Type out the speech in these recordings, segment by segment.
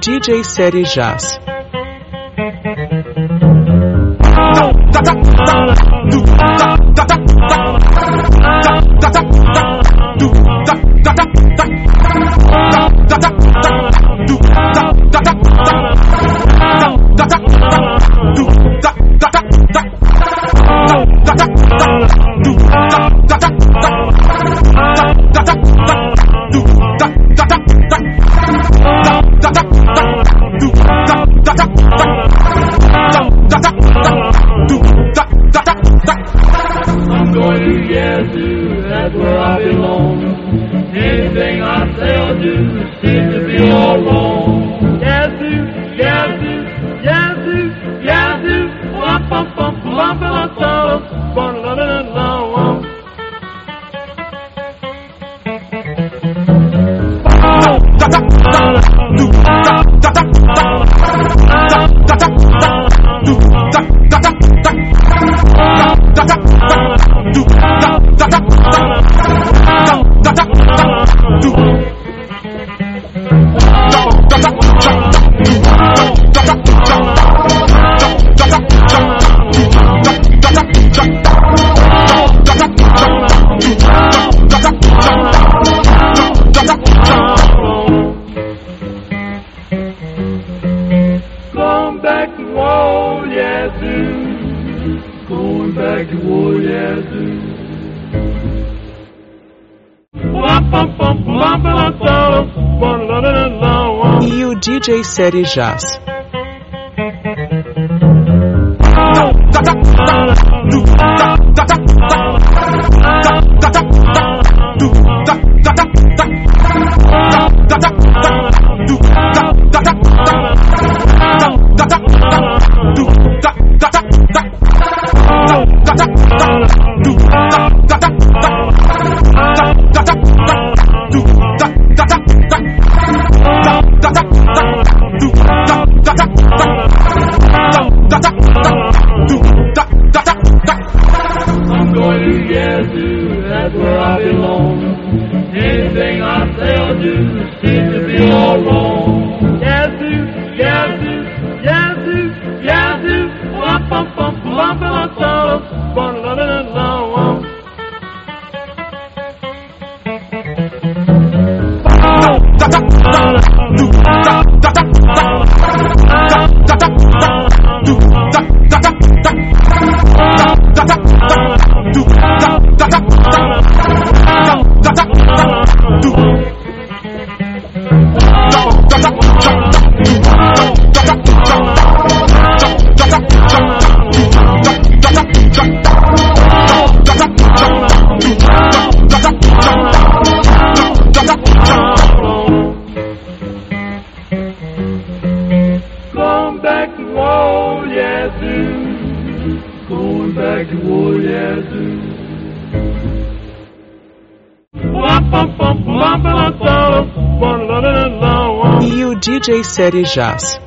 DJ Série Jazz. DJ Série Jazz. DJ Série Jazz.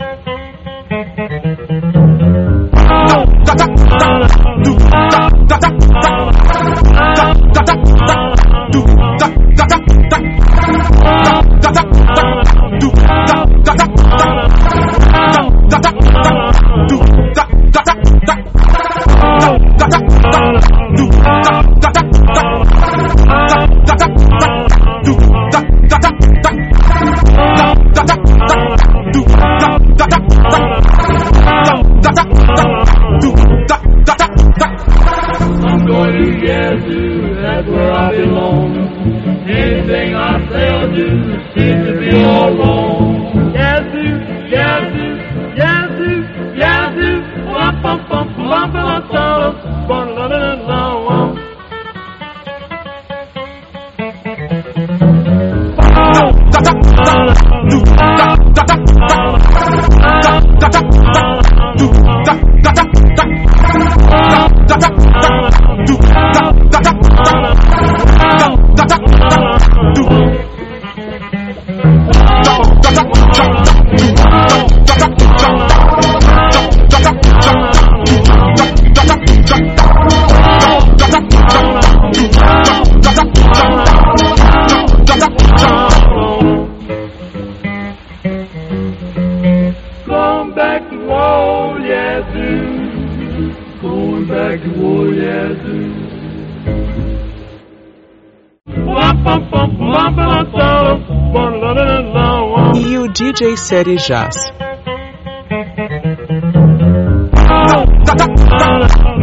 série Jazz.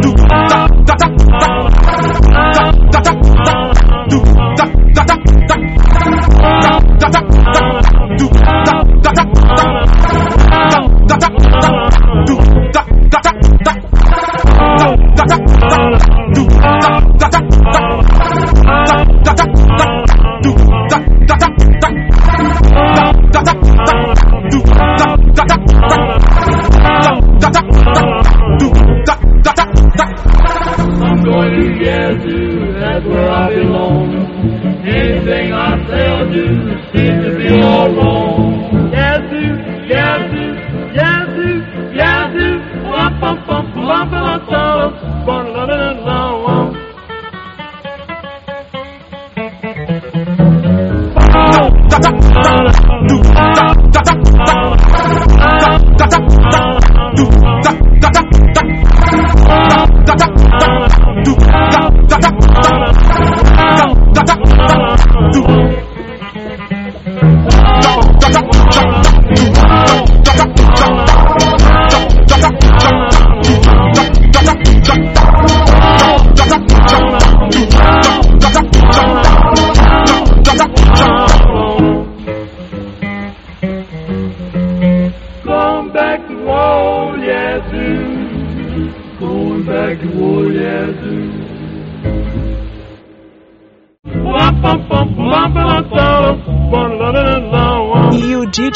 do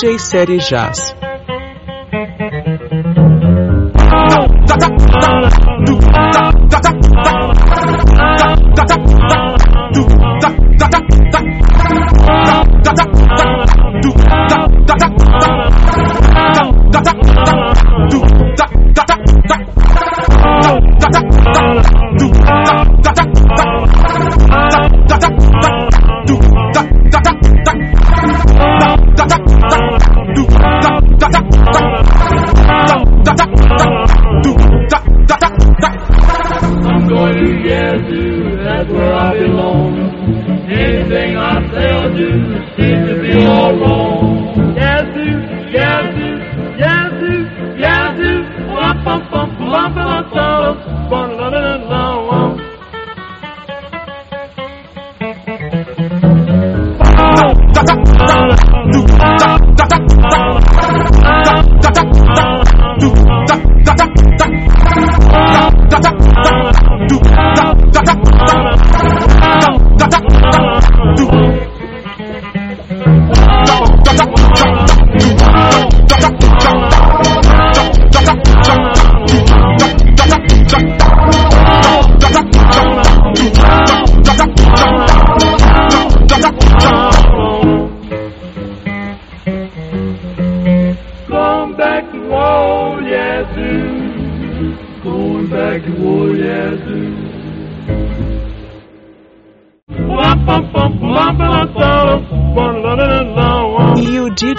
DJ Série Jazz.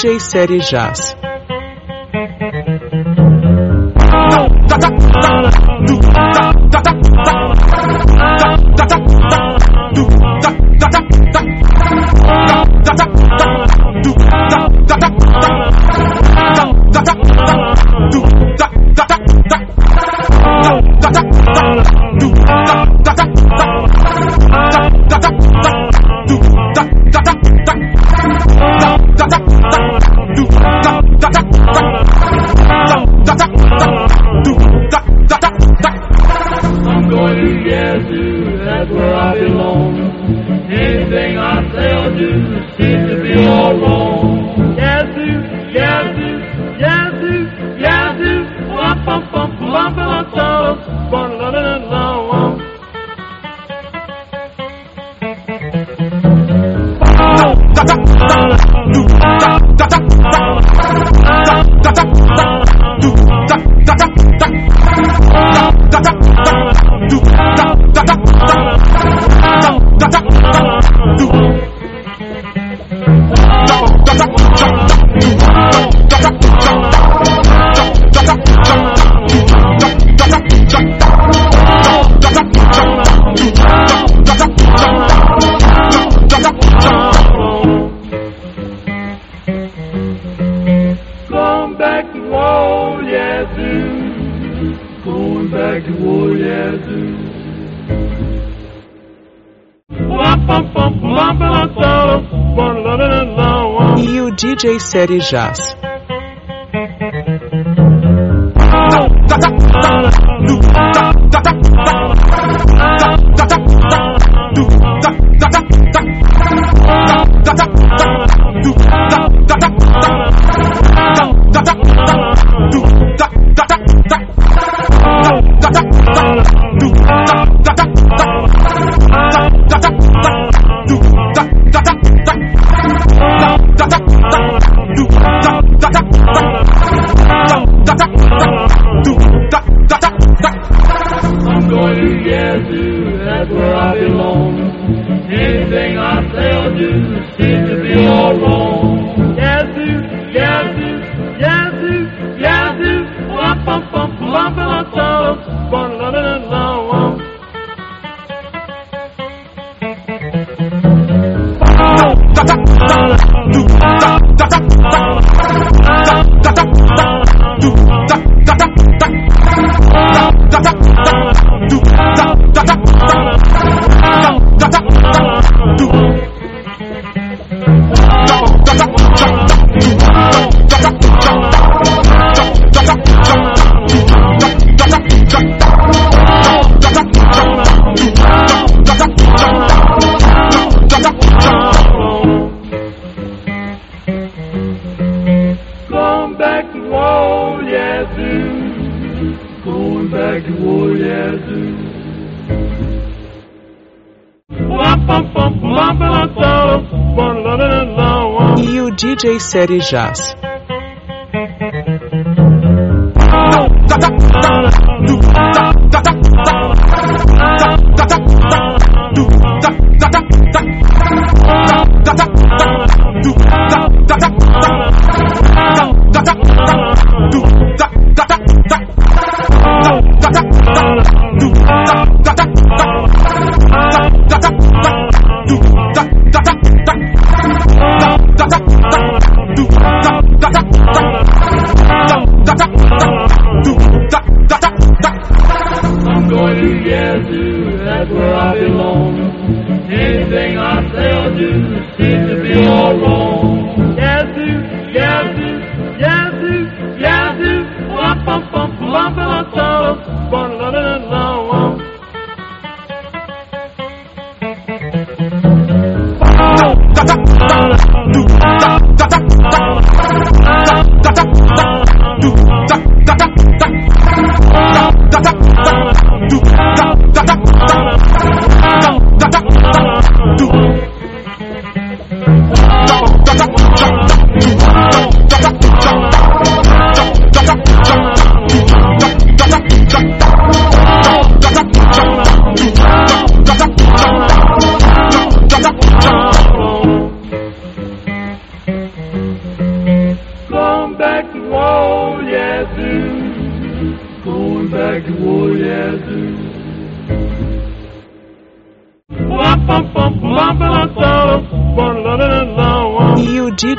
DJ Série Jazz. where I belong. Anything I say or do seems to be all wrong. Yazoo, Yazoo, Yazoo, Yazoo, wump, wump, wump, wump, wump, wump, wump, wump, wump, Da da da da da da da da da da da da do do do do DJ Série Jazz. O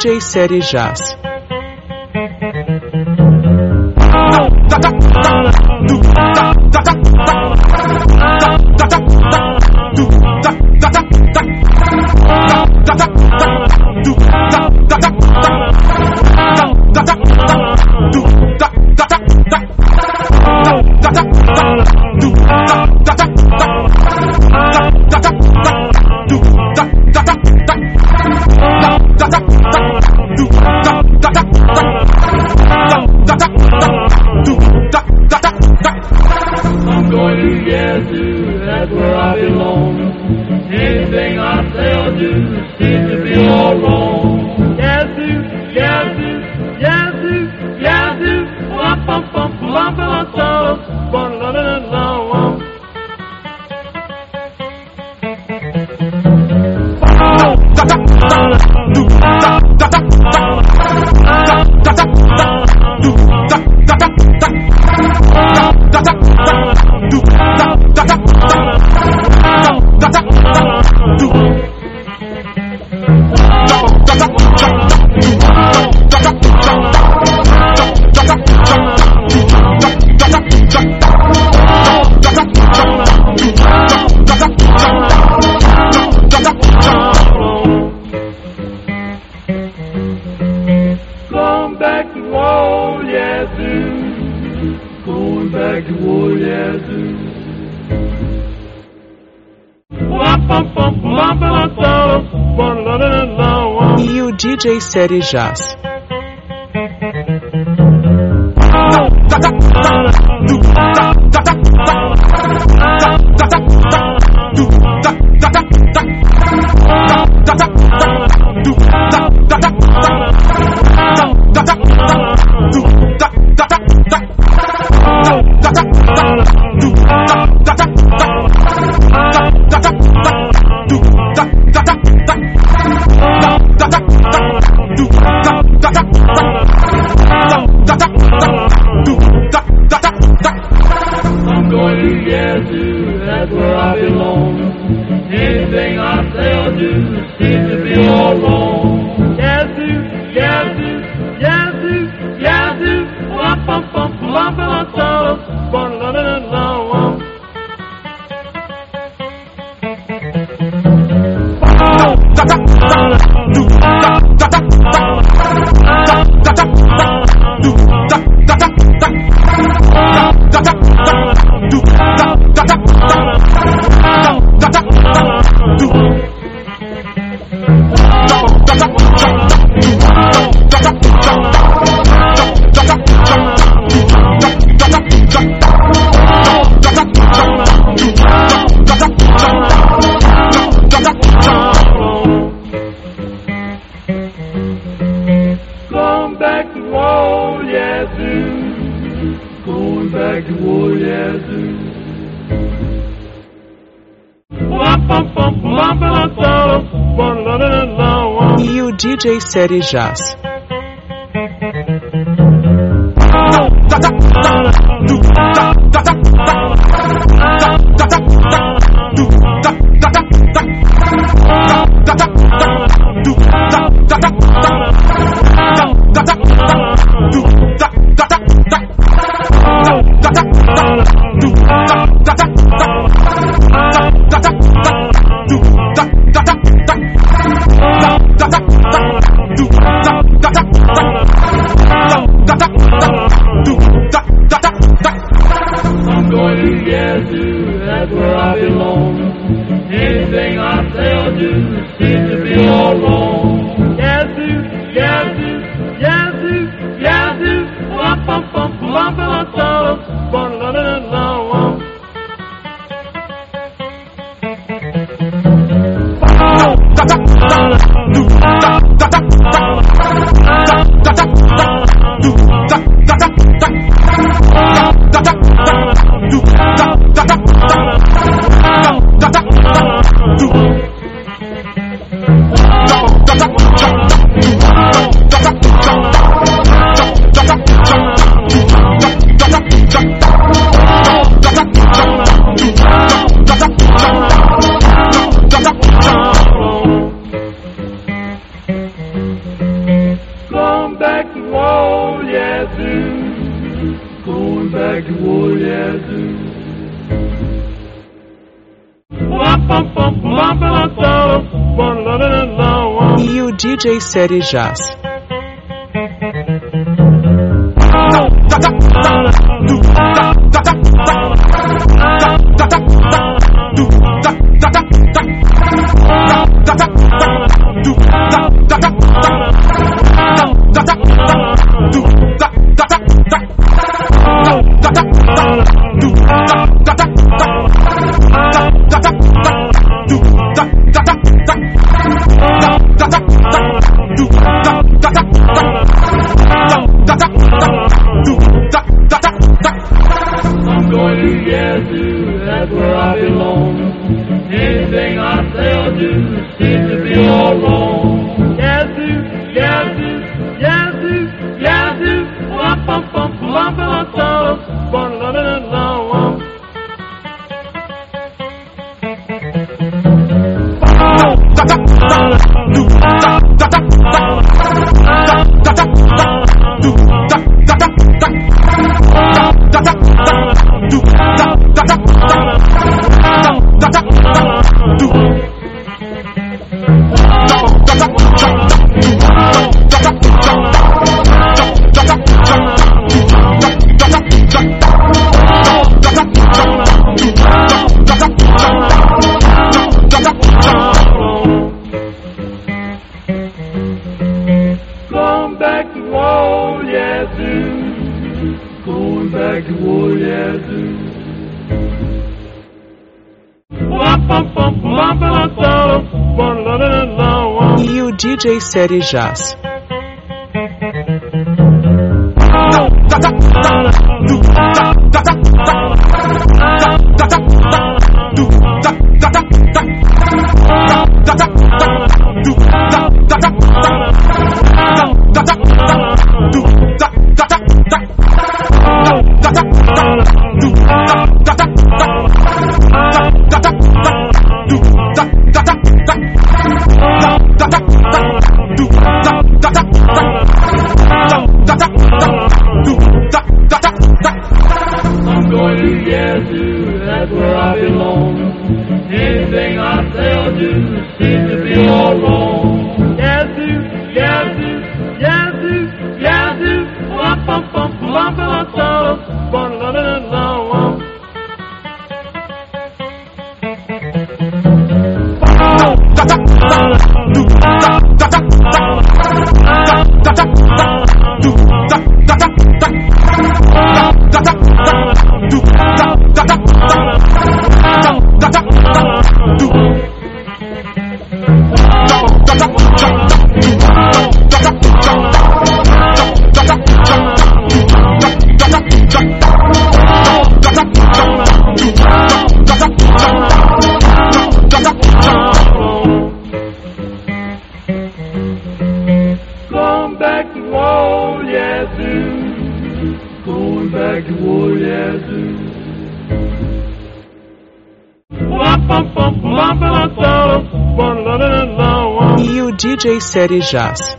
DJ Série Jazz. DJ Série Jazz. DJ Série Jazz. DJ Série Jazz. E o DJ Série Jazz. DJ Série Jazz.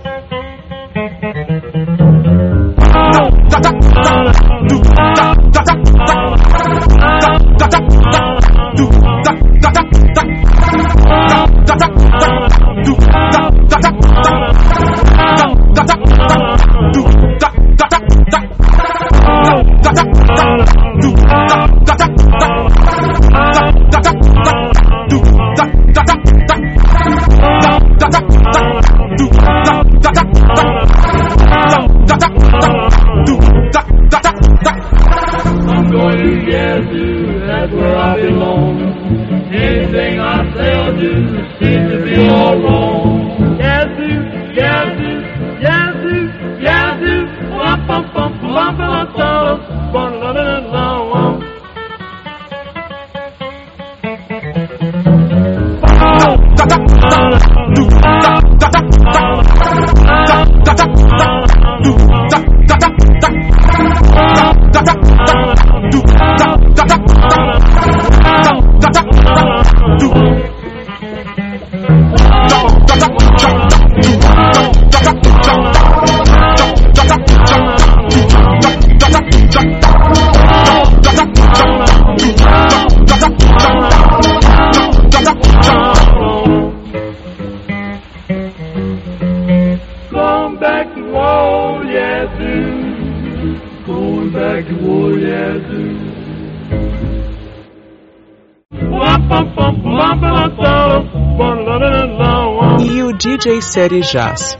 série Jazz.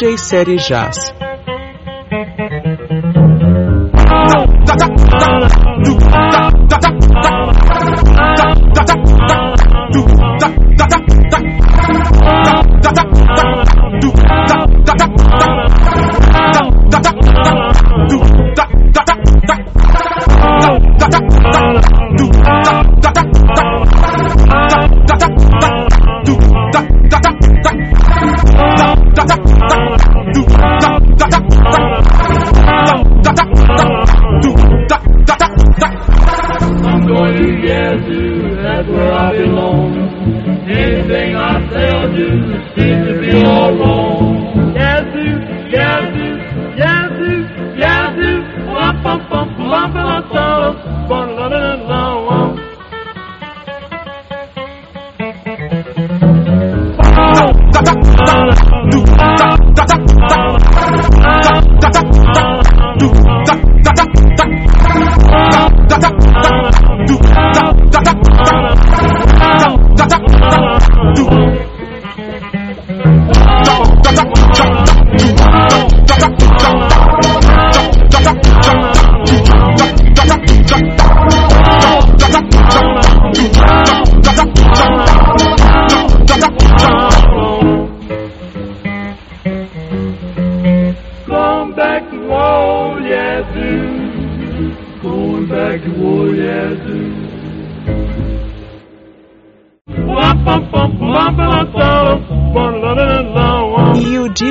DJ Série Jazz.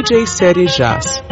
DJ Série Jazz.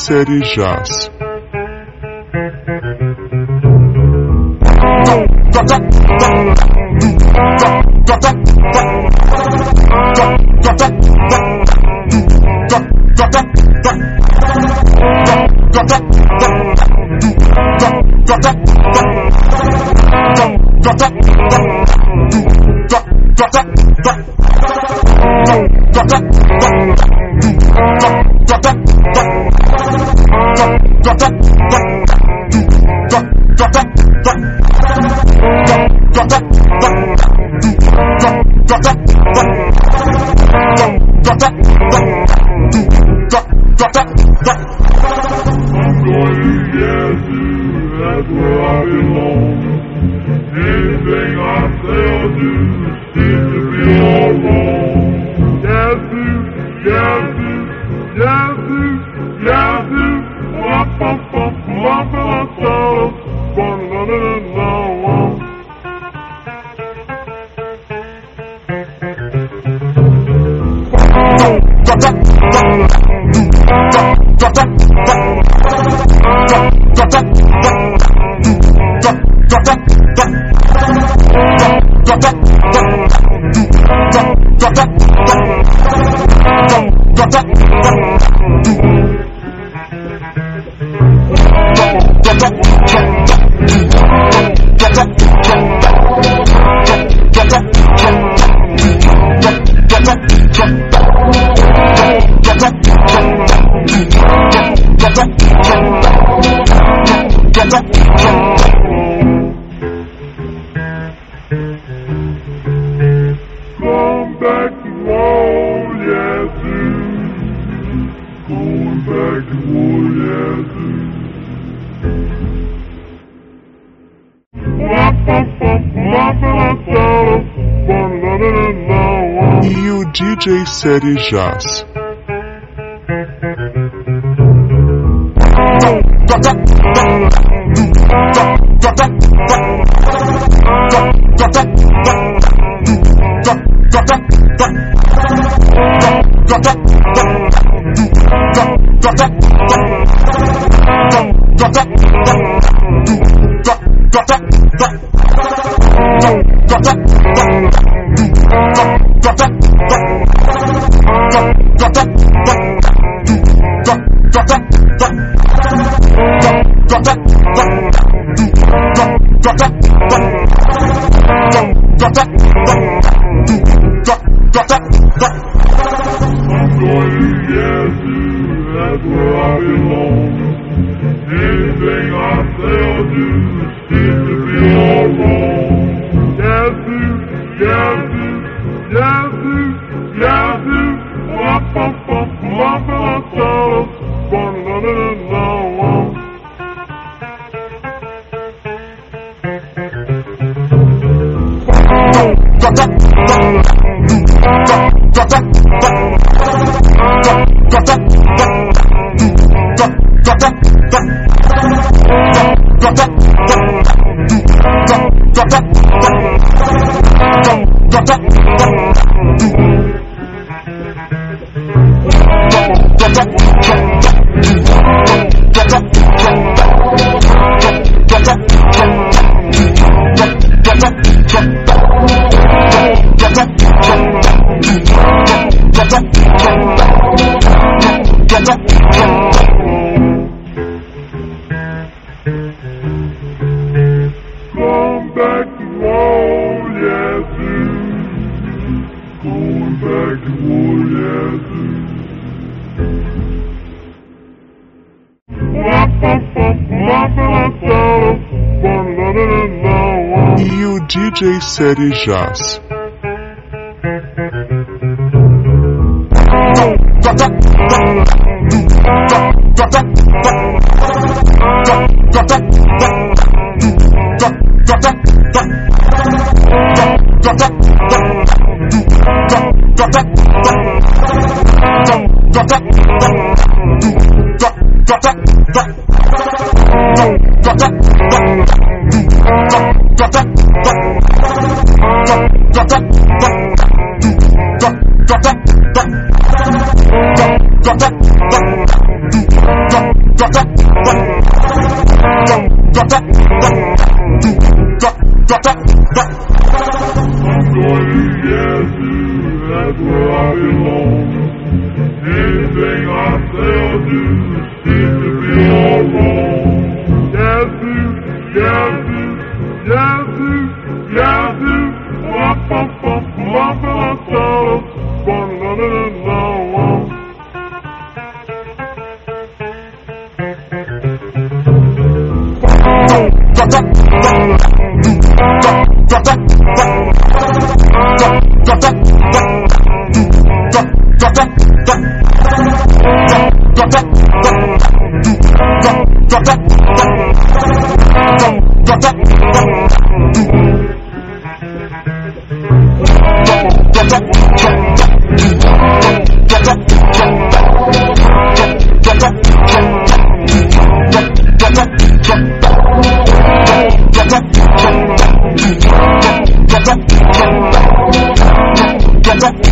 série Jazz. drop, drop, drop. Série DJ Série Jazz.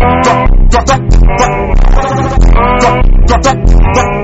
Drop, drop, drop, drop, drop, drop, drop, drop, drop, drop,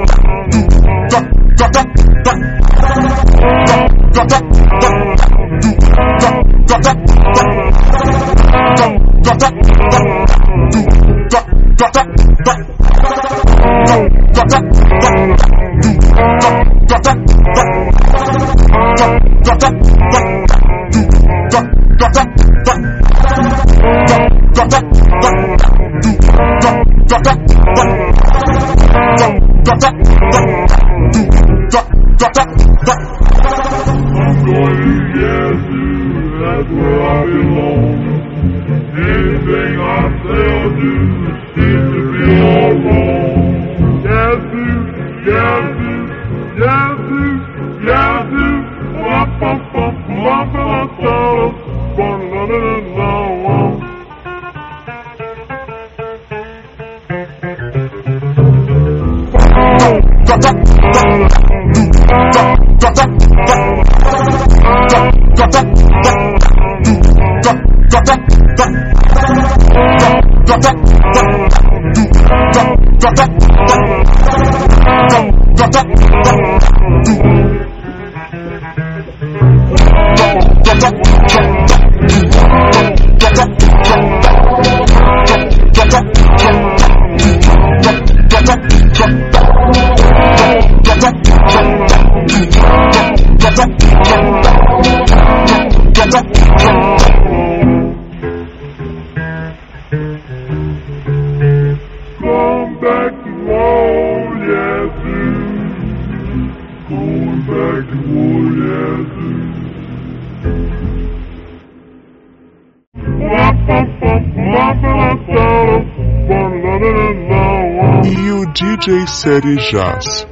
série jazz.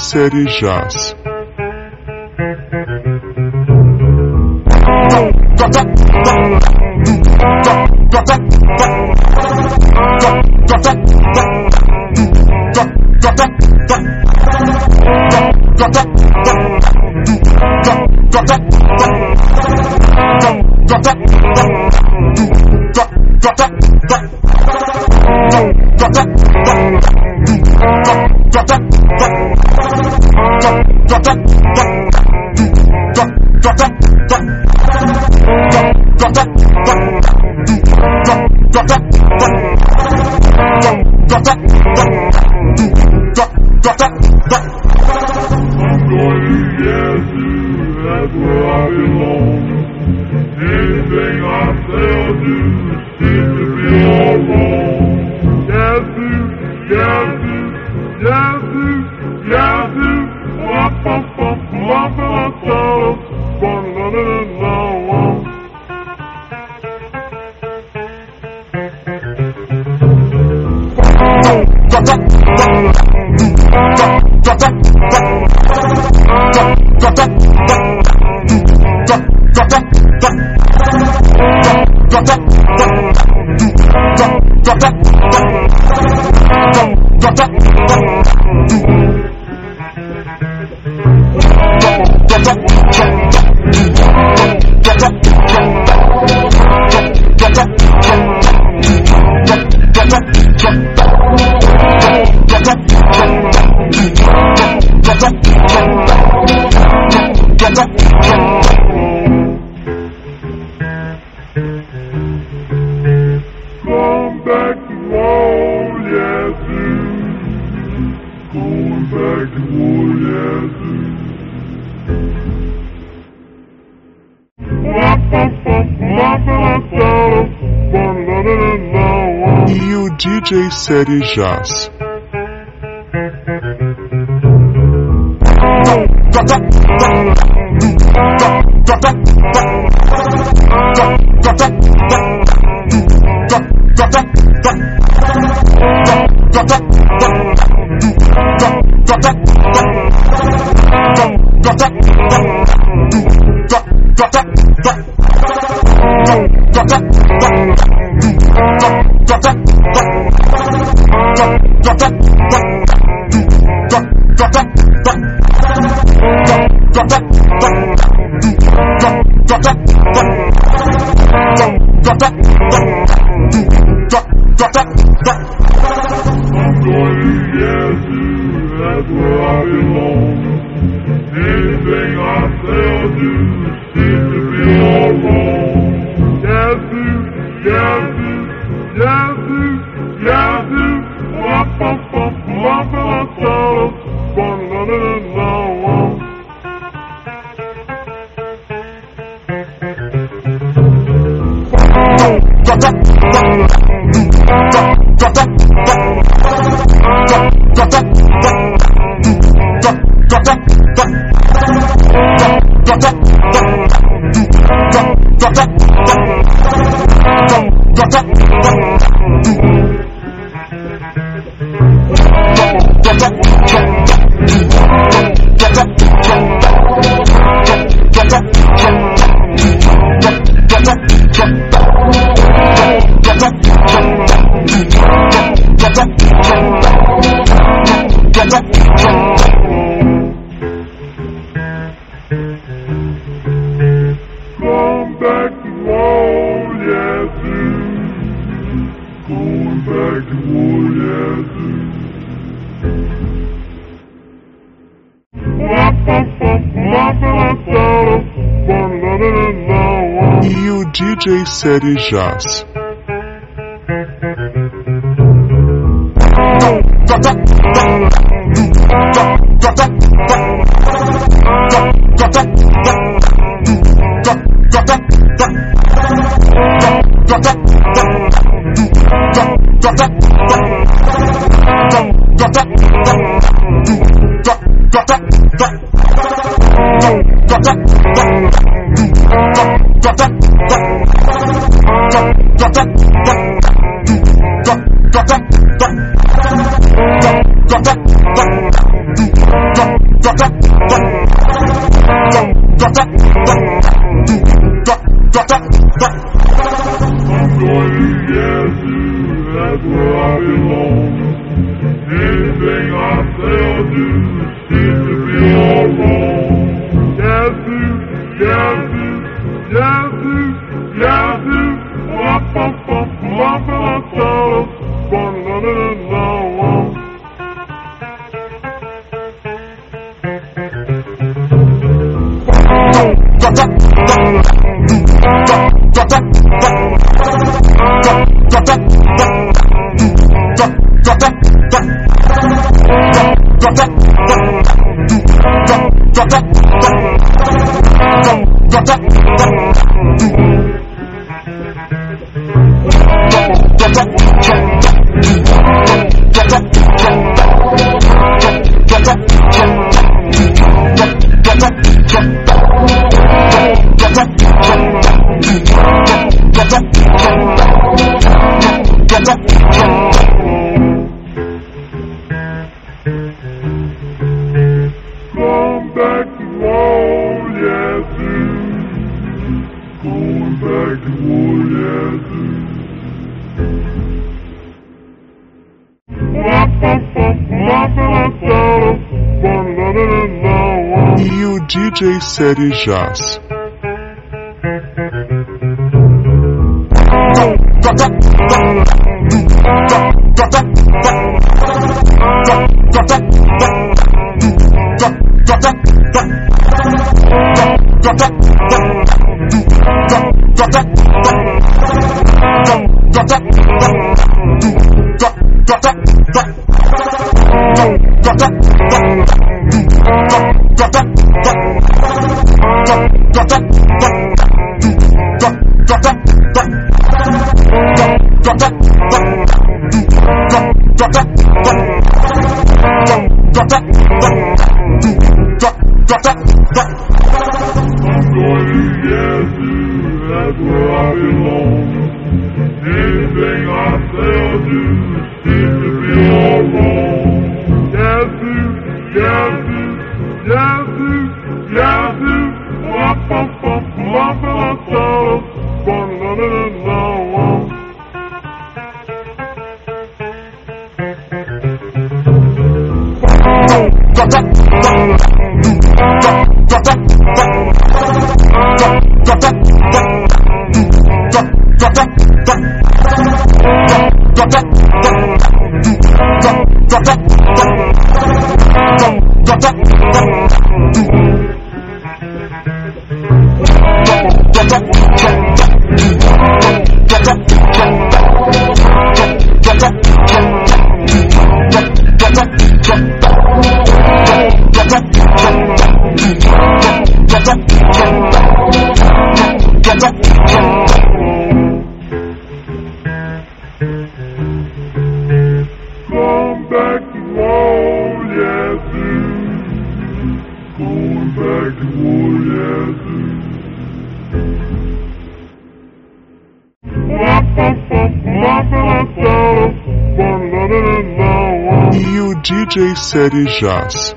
série jazz. DJ Série Jazz. Marajás. O DJ Série Jazz.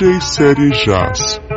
DJ Série Jazz.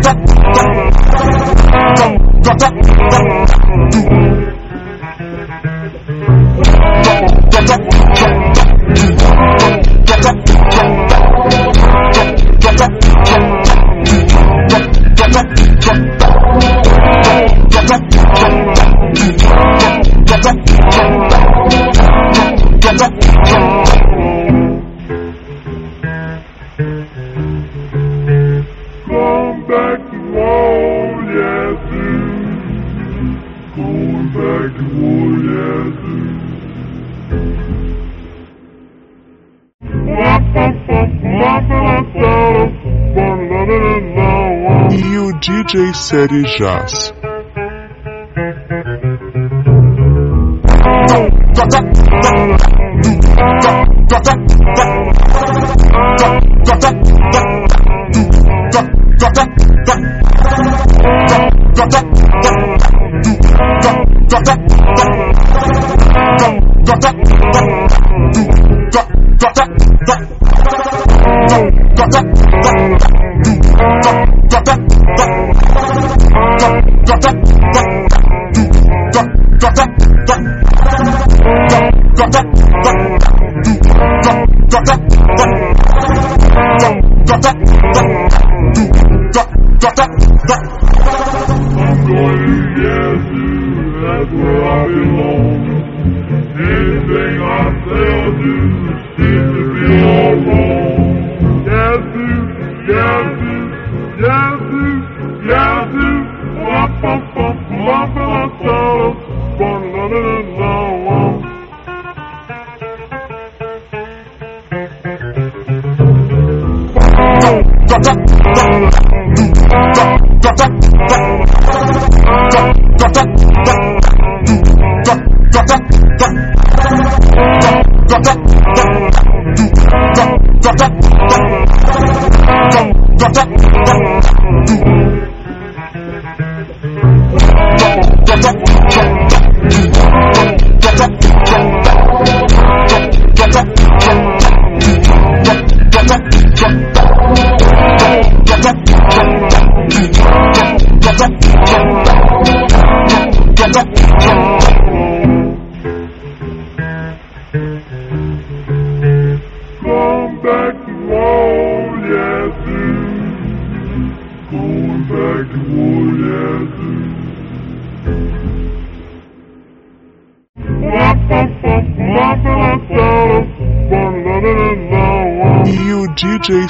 Fuck rock. DJ Série Jazz.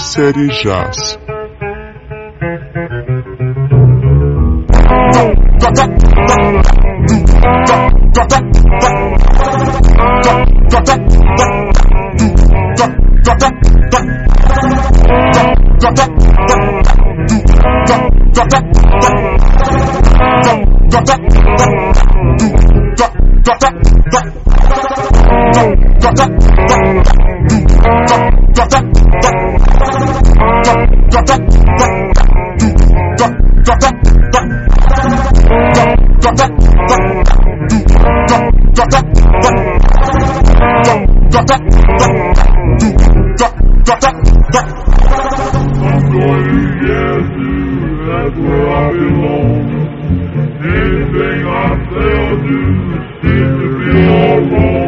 série Jazz. where I belong. Anything I say do seems to be all wrong.